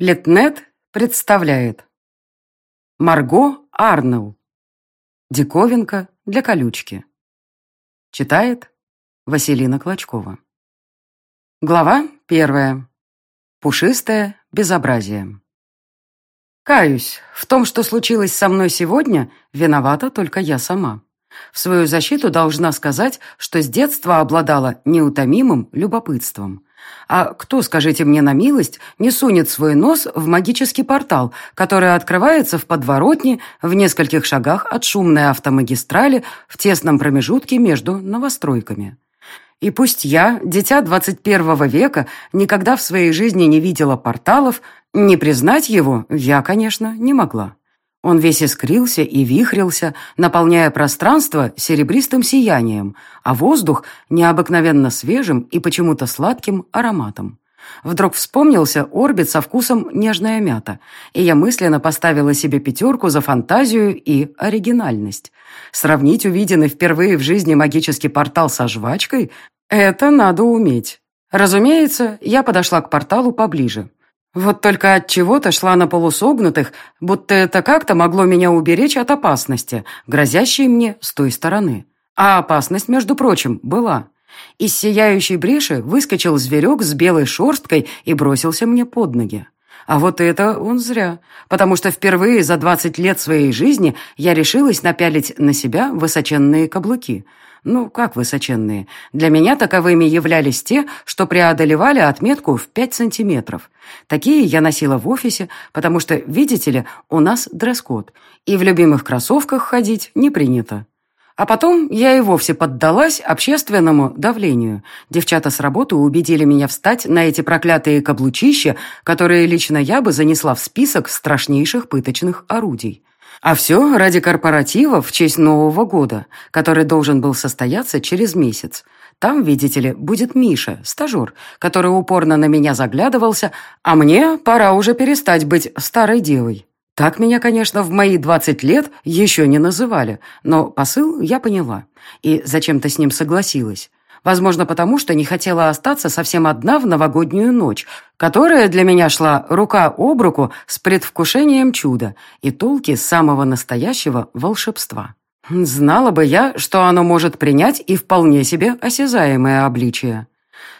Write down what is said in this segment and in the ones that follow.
Литнет представляет. Марго Арнелл. Диковинка для колючки. Читает Василина Клочкова. Глава первая. Пушистое безобразие. Каюсь, в том, что случилось со мной сегодня, виновата только я сама. В свою защиту должна сказать, что с детства обладала неутомимым любопытством. А кто, скажите мне на милость, не сунет свой нос в магический портал, который открывается в подворотне в нескольких шагах от шумной автомагистрали в тесном промежутке между новостройками? И пусть я, дитя 21 века, никогда в своей жизни не видела порталов, не признать его я, конечно, не могла. Он весь искрился и вихрился, наполняя пространство серебристым сиянием, а воздух необыкновенно свежим и почему-то сладким ароматом. Вдруг вспомнился орбит со вкусом нежная мята, и я мысленно поставила себе пятерку за фантазию и оригинальность. Сравнить увиденный впервые в жизни магический портал со жвачкой – это надо уметь. Разумеется, я подошла к порталу поближе. Вот только от чего-то шла на полусогнутых, будто это как-то могло меня уберечь от опасности, грозящей мне с той стороны. А опасность, между прочим, была. Из сияющей бреши выскочил зверек с белой шерсткой и бросился мне под ноги. А вот это он зря, потому что впервые за 20 лет своей жизни я решилась напялить на себя высоченные каблуки – ну, как высоченные? Для меня таковыми являлись те, что преодолевали отметку в 5 сантиметров. Такие я носила в офисе, потому что, видите ли, у нас дресс-код, и в любимых кроссовках ходить не принято. А потом я и вовсе поддалась общественному давлению. Девчата с работы убедили меня встать на эти проклятые каблучища, которые лично я бы занесла в список страшнейших пыточных орудий. А все ради корпоратива в честь Нового года, который должен был состояться через месяц. Там, видите ли, будет Миша, стажер, который упорно на меня заглядывался, а мне пора уже перестать быть старой девой. Так меня, конечно, в мои 20 лет еще не называли, но посыл я поняла и зачем-то с ним согласилась. Возможно, потому что не хотела остаться совсем одна в новогоднюю ночь, которая для меня шла рука об руку с предвкушением чуда и толки самого настоящего волшебства. Знала бы я, что оно может принять и вполне себе осязаемое обличие.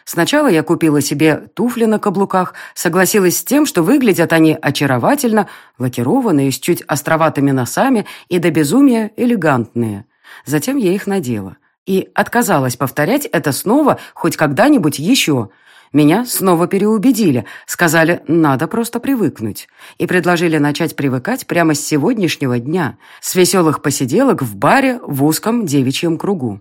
Сначала я купила себе туфли на каблуках, согласилась с тем, что выглядят они очаровательно, лакированные, с чуть островатыми носами и до безумия элегантные. Затем я их надела – и отказалась повторять это снова хоть когда-нибудь еще. Меня снова переубедили, сказали, надо просто привыкнуть, и предложили начать привыкать прямо с сегодняшнего дня, с веселых посиделок в баре в узком девичьем кругу.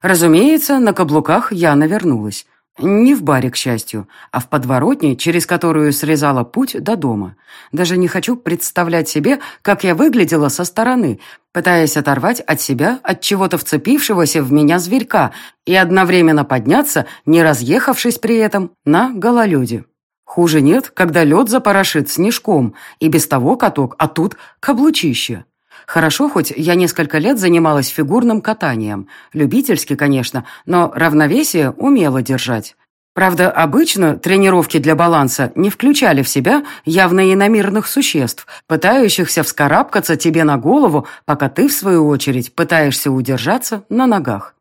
Разумеется, на каблуках я навернулась. Не в баре, к счастью, а в подворотне, через которую срезала путь до дома. Даже не хочу представлять себе, как я выглядела со стороны, пытаясь оторвать от себя от чего-то вцепившегося в меня зверька и одновременно подняться, не разъехавшись при этом, на гололеде. Хуже нет, когда лед запорошит снежком, и без того каток, а тут каблучище. Хорошо, хоть я несколько лет занималась фигурным катанием. Любительски, конечно, но равновесие умела держать. Правда, обычно тренировки для баланса не включали в себя явно иномирных существ, пытающихся вскарабкаться тебе на голову, пока ты, в свою очередь, пытаешься удержаться на ногах.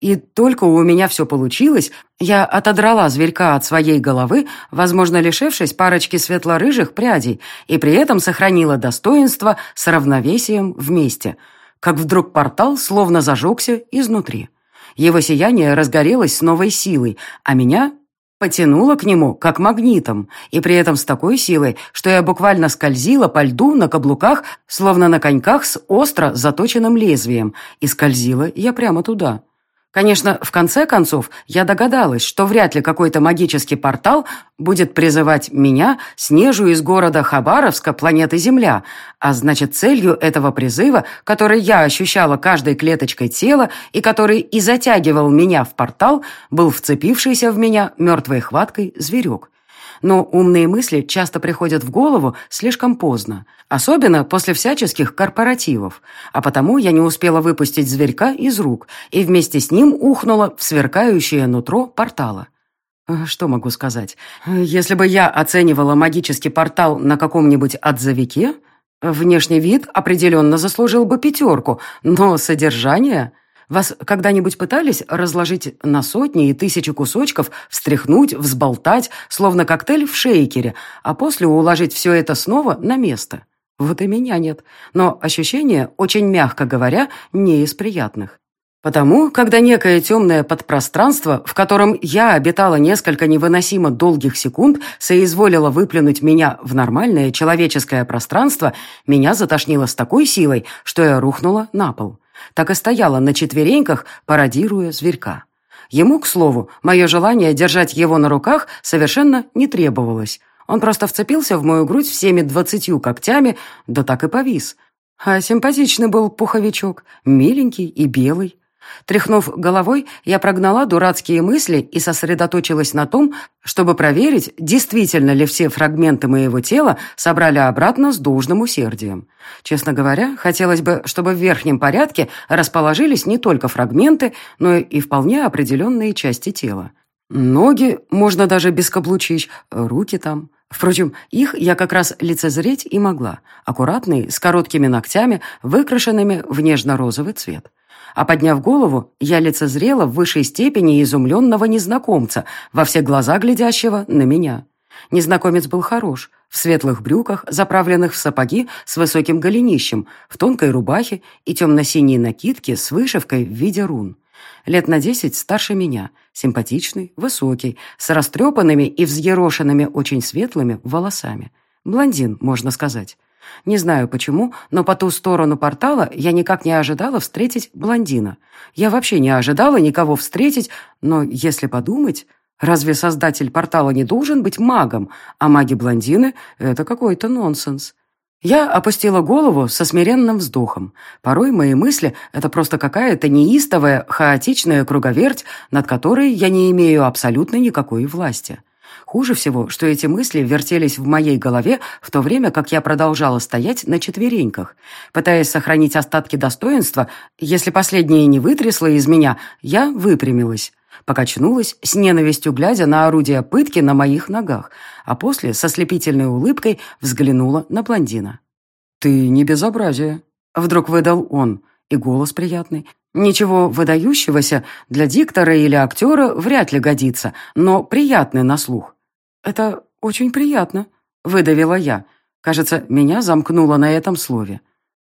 И только у меня все получилось, я отодрала зверька от своей головы, возможно, лишившись парочки светло-рыжих прядей, и при этом сохранила достоинство с равновесием вместе, как вдруг портал словно зажегся изнутри. Его сияние разгорелось с новой силой, а меня потянуло к нему, как магнитом, и при этом с такой силой, что я буквально скользила по льду на каблуках, словно на коньках с остро заточенным лезвием, и скользила я прямо туда. Конечно, в конце концов, я догадалась, что вряд ли какой-то магический портал будет призывать меня, Снежу из города Хабаровска, планеты Земля, а значит, целью этого призыва, который я ощущала каждой клеточкой тела и который и затягивал меня в портал, был вцепившийся в меня мертвой хваткой зверек но умные мысли часто приходят в голову слишком поздно, особенно после всяческих корпоративов, а потому я не успела выпустить зверька из рук и вместе с ним ухнула в сверкающее нутро портала. Э, что могу сказать? Если бы я оценивала магический портал на каком-нибудь отзывике, внешний вид определенно заслужил бы пятерку, но содержание... Вас когда-нибудь пытались разложить на сотни и тысячи кусочков, встряхнуть, взболтать, словно коктейль в шейкере, а после уложить все это снова на место? Вот и меня нет. Но ощущение, очень мягко говоря, не из приятных. Потому, когда некое темное подпространство, в котором я обитала несколько невыносимо долгих секунд, соизволило выплюнуть меня в нормальное человеческое пространство, меня затошнило с такой силой, что я рухнула на пол. Так и стояла на четвереньках, пародируя зверька. Ему, к слову, мое желание держать его на руках совершенно не требовалось. Он просто вцепился в мою грудь всеми двадцатью когтями, да так и повис. А симпатичный был пуховичок, миленький и белый. Тряхнув головой, я прогнала дурацкие мысли и сосредоточилась на том, чтобы проверить, действительно ли все фрагменты моего тела собрали обратно с должным усердием. Честно говоря, хотелось бы, чтобы в верхнем порядке расположились не только фрагменты, но и вполне определенные части тела. Ноги, можно даже без каблучищ, руки там. Впрочем, их я как раз лицезреть и могла. Аккуратные, с короткими ногтями, выкрашенными в нежно-розовый цвет. А подняв голову, я лицезрела в высшей степени изумленного незнакомца, во все глаза глядящего на меня. Незнакомец был хорош, в светлых брюках, заправленных в сапоги с высоким голенищем, в тонкой рубахе и темно-синей накидке с вышивкой в виде рун. Лет на десять старше меня, симпатичный, высокий, с растрепанными и взъерошенными очень светлыми волосами. Блондин, можно сказать. Не знаю почему, но по ту сторону портала я никак не ожидала встретить блондина. Я вообще не ожидала никого встретить, но если подумать... Разве создатель портала не должен быть магом, а маги-блондины — это какой-то нонсенс? Я опустила голову со смиренным вздохом. Порой мои мысли — это просто какая-то неистовая, хаотичная круговерть, над которой я не имею абсолютно никакой власти. Хуже всего, что эти мысли вертелись в моей голове в то время, как я продолжала стоять на четвереньках. Пытаясь сохранить остатки достоинства, если последнее не вытрясло из меня, я выпрямилась. Покачнулась, с ненавистью глядя на орудие пытки на моих ногах, а после со слепительной улыбкой взглянула на блондина. «Ты не безобразие», — вдруг выдал он, и голос приятный. Ничего выдающегося для диктора или актера вряд ли годится, но приятный на слух. «Это очень приятно», — выдавила я. Кажется, меня замкнуло на этом слове.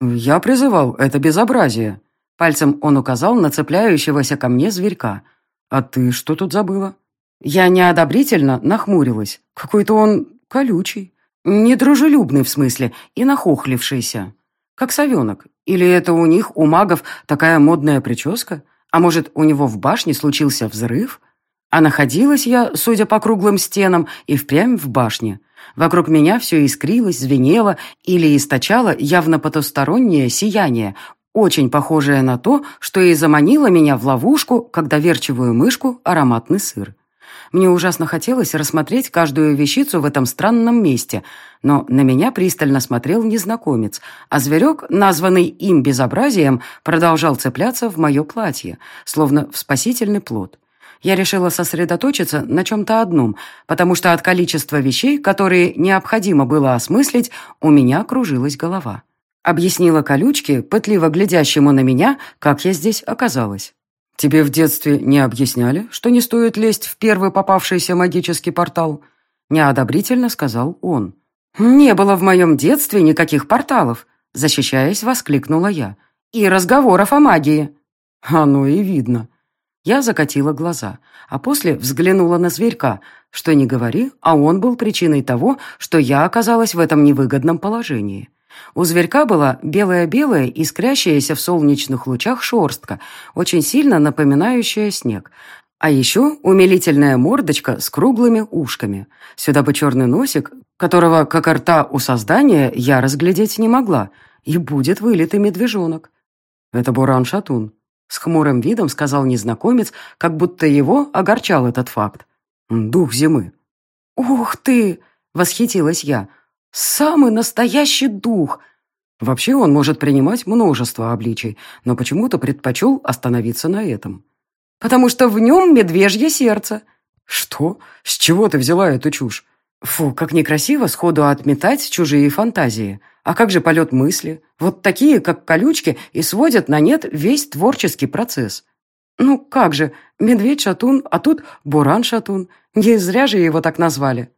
«Я призывал это безобразие». Пальцем он указал на цепляющегося ко мне зверька. «А ты что тут забыла?» Я неодобрительно нахмурилась. Какой-то он колючий. Недружелюбный в смысле и нахохлившийся. Как совенок. Или это у них, у магов, такая модная прическа? А может, у него в башне случился взрыв? А находилась я, судя по круглым стенам, и впрямь в башне. Вокруг меня все искрилось, звенело или источало явно потустороннее сияние, очень похожее на то, что и заманило меня в ловушку, как доверчивую мышку, ароматный сыр. Мне ужасно хотелось рассмотреть каждую вещицу в этом странном месте, но на меня пристально смотрел незнакомец, а зверек, названный им безобразием, продолжал цепляться в мое платье, словно в спасительный плод. Я решила сосредоточиться на чем-то одном, потому что от количества вещей, которые необходимо было осмыслить, у меня кружилась голова. Объяснила колючке, пытливо глядящему на меня, как я здесь оказалась. «Тебе в детстве не объясняли, что не стоит лезть в первый попавшийся магический портал?» Неодобрительно сказал он. «Не было в моем детстве никаких порталов», защищаясь, воскликнула я. «И разговоров о магии». «Оно и видно», я закатила глаза, а после взглянула на зверька. Что не говори, а он был причиной того, что я оказалась в этом невыгодном положении. У зверька была белая-белая, искрящаяся в солнечных лучах шорстка, очень сильно напоминающая снег. А еще умилительная мордочка с круглыми ушками. Сюда бы черный носик, которого, как рта у создания, я разглядеть не могла. И будет вылитый медвежонок. Это Буран-Шатун. С хмурым видом сказал незнакомец, как будто его огорчал этот факт. «Дух зимы». «Ух ты!» — восхитилась я. «Самый настоящий дух!» Вообще он может принимать множество обличий, но почему-то предпочел остановиться на этом. «Потому что в нем медвежье сердце!» «Что? С чего ты взяла эту чушь? Фу, как некрасиво сходу отметать чужие фантазии. А как же полет мысли? Вот такие, как колючки, и сводят на нет весь творческий процесс. Ну как же, медведь-шатун, а тут буран-шатун. Не зря же его так назвали.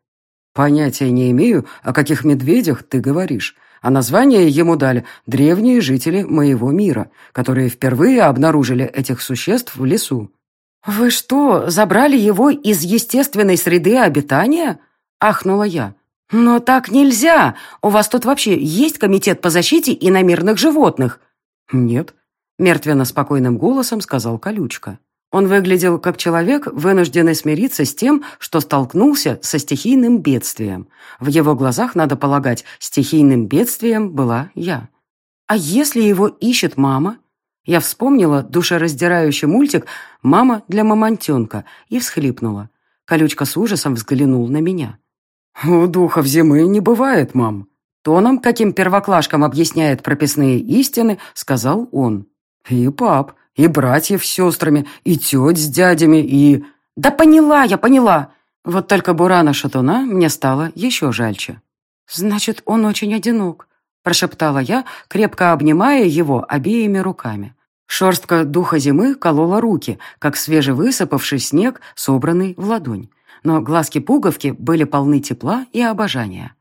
Понятия не имею, о каких медведях ты говоришь. А название ему дали древние жители моего мира, которые впервые обнаружили этих существ в лесу. «Вы что, забрали его из естественной среды обитания?» – ахнула я. «Но так нельзя! У вас тут вообще есть комитет по защите иномирных животных?» «Нет», – мертвенно-спокойным голосом сказал Колючка. Он выглядел как человек, вынужденный смириться с тем, что столкнулся со стихийным бедствием. В его глазах, надо полагать, стихийным бедствием была я. «А если его ищет мама?» Я вспомнила душераздирающий мультик «Мама для мамонтенка» и всхлипнула. Колючка с ужасом взглянул на меня. «У духов зимы не бывает, мам», тоном, каким первоклашкам объясняет прописные истины, сказал он. «И пап, и братьев с сестрами, и теть с дядями, и...» «Да поняла я, поняла!» Вот только Бурана Шатуна мне стало еще жальче. «Значит, он очень одинок», — прошептала я, крепко обнимая его обеими руками. Шерстка духа зимы колола руки, как свежевысыпавший снег, собранный в ладонь но глазки-пуговки были полны тепла и обожания.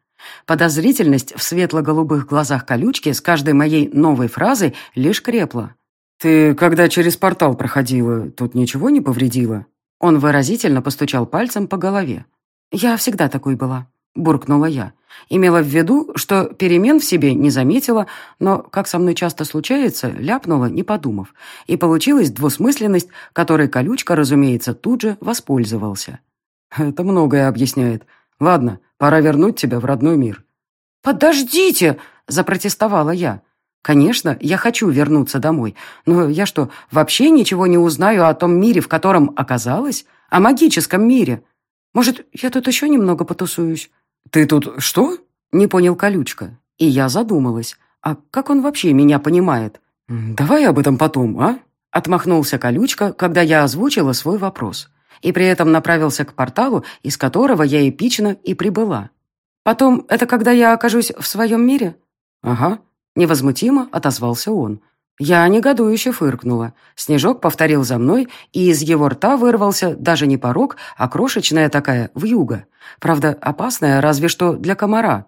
Подозрительность в светло-голубых глазах колючки с каждой моей новой фразой лишь крепла. «Ты, когда через портал проходила, тут ничего не повредила?» Он выразительно постучал пальцем по голове. «Я всегда такой была», — буркнула я. Имела в виду, что перемен в себе не заметила, но, как со мной часто случается, ляпнула, не подумав. И получилась двусмысленность, которой колючка, разумеется, тут же воспользовался. Это многое объясняет. Ладно, пора вернуть тебя в родной мир». «Подождите!» – запротестовала я. «Конечно, я хочу вернуться домой, но я что, вообще ничего не узнаю о том мире, в котором оказалась? О магическом мире? Может, я тут еще немного потусуюсь?» «Ты тут что?» – не понял Колючка. И я задумалась. «А как он вообще меня понимает?» «Давай об этом потом, а?» – отмахнулся Колючка, когда я озвучила свой вопрос и при этом направился к порталу, из которого я эпично и прибыла. Потом, это когда я окажусь в своем мире? Ага, невозмутимо отозвался он. Я негодующе фыркнула. Снежок повторил за мной, и из его рта вырвался даже не порог, а крошечная такая вьюга. Правда, опасная разве что для комара.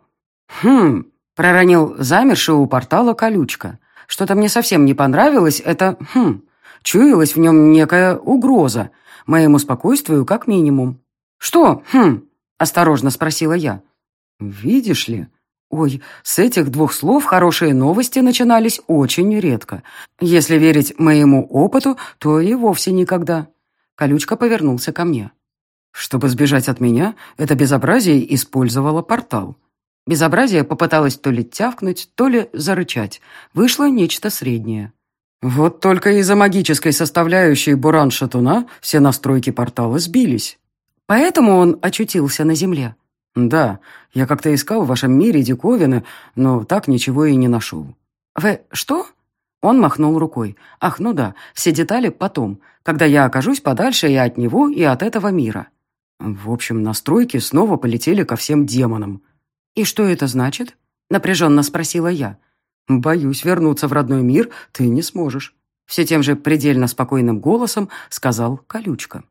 «Хм...» — проронил замерший у портала колючка. Что-то мне совсем не понравилось, это «хм...» Чуялась в нем некая угроза, моему спокойствию как минимум. «Что? Хм?» – осторожно спросила я. «Видишь ли?» Ой, с этих двух слов хорошие новости начинались очень редко. Если верить моему опыту, то и вовсе никогда. Колючка повернулся ко мне. Чтобы сбежать от меня, это безобразие использовало портал. Безобразие попыталось то ли тявкнуть, то ли зарычать. Вышло нечто среднее. Вот только из-за магической составляющей Буран-Шатуна все настройки портала сбились. Поэтому он очутился на земле. Да, я как-то искал в вашем мире диковины, но так ничего и не нашел. Вы что? Он махнул рукой. Ах, ну да, все детали потом, когда я окажусь подальше и от него, и от этого мира. В общем, настройки снова полетели ко всем демонам. «И что это значит?» — напряженно спросила я. «Боюсь, вернуться в родной мир ты не сможешь», — все тем же предельно спокойным голосом сказал Колючка.